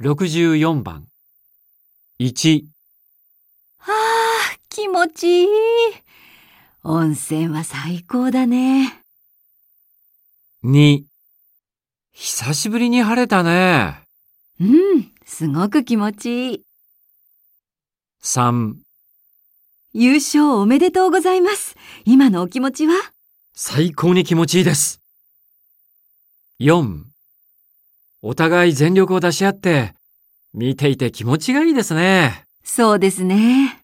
64番。1、はあ、気持ちいい。温泉は最高だね。2、久しぶりに晴れたね。うん、すごく気持ちいい。3、優勝おめでとうございます。今のお気持ちは？最高に気持ちいいです。4、お互い全力を出し合って、見ていて気持ちがいいですね。そうですね。